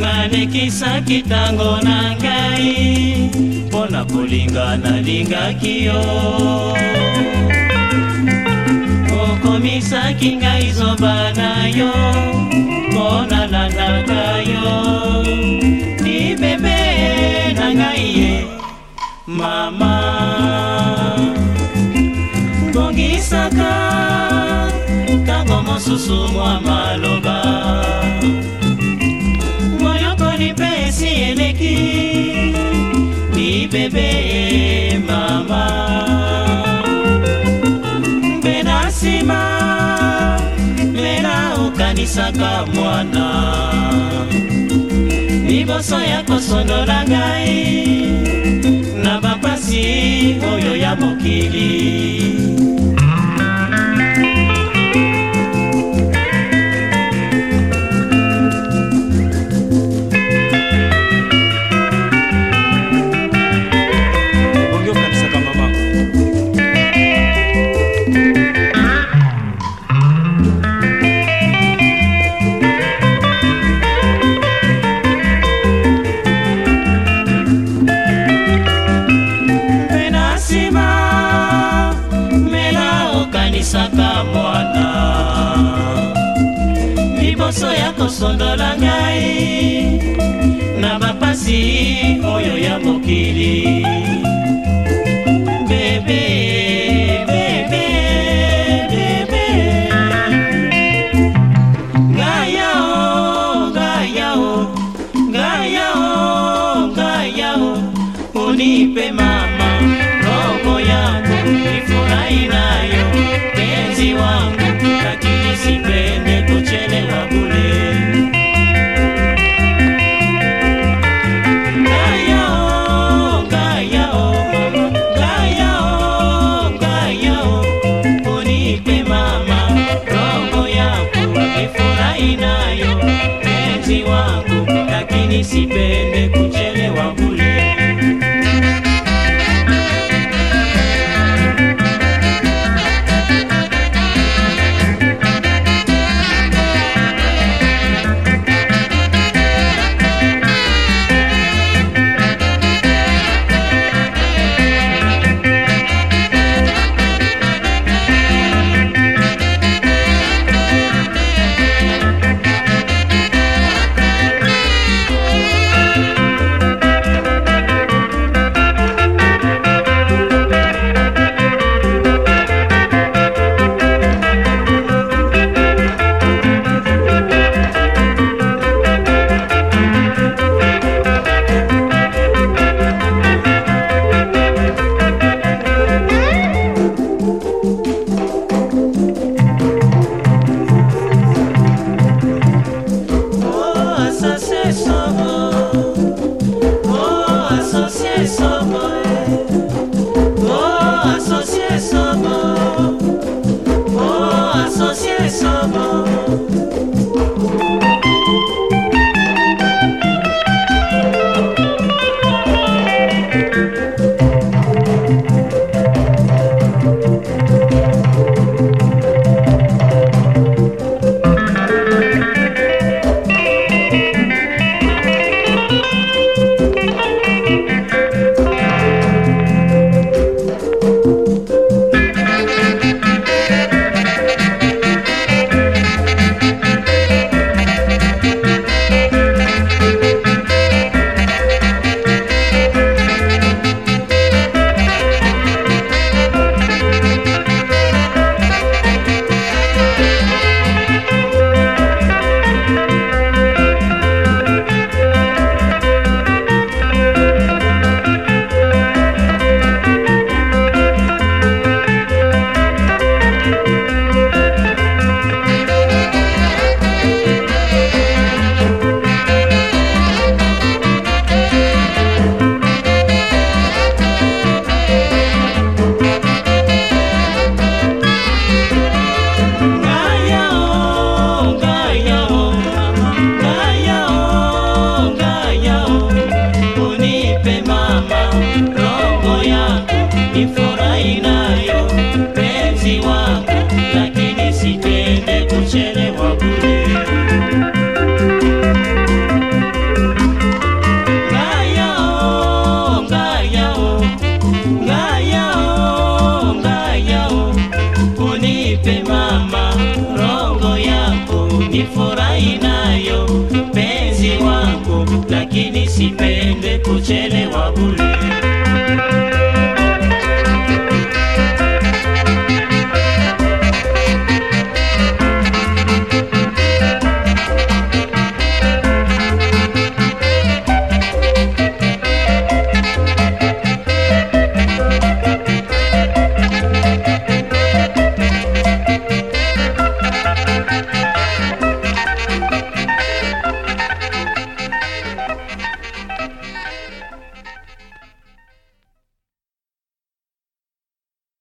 nalekisaki ntango na ngai mpo na kolinga nalingaki yo okomisaki ngai zoba na yo mpo nalandaka yo bebe mama mpe na nsima lela okanisaka mwana liboso ya kosonola ngai na bapasi oyo ya mokili obebisaka mwana liboso ya kosundola ngai na bapasi oyo ya mokili bebe Nipe más. Oh, asocié, somos. Oh, asocié, somos. Oh, asocié, somos. Oh, asocié, somos.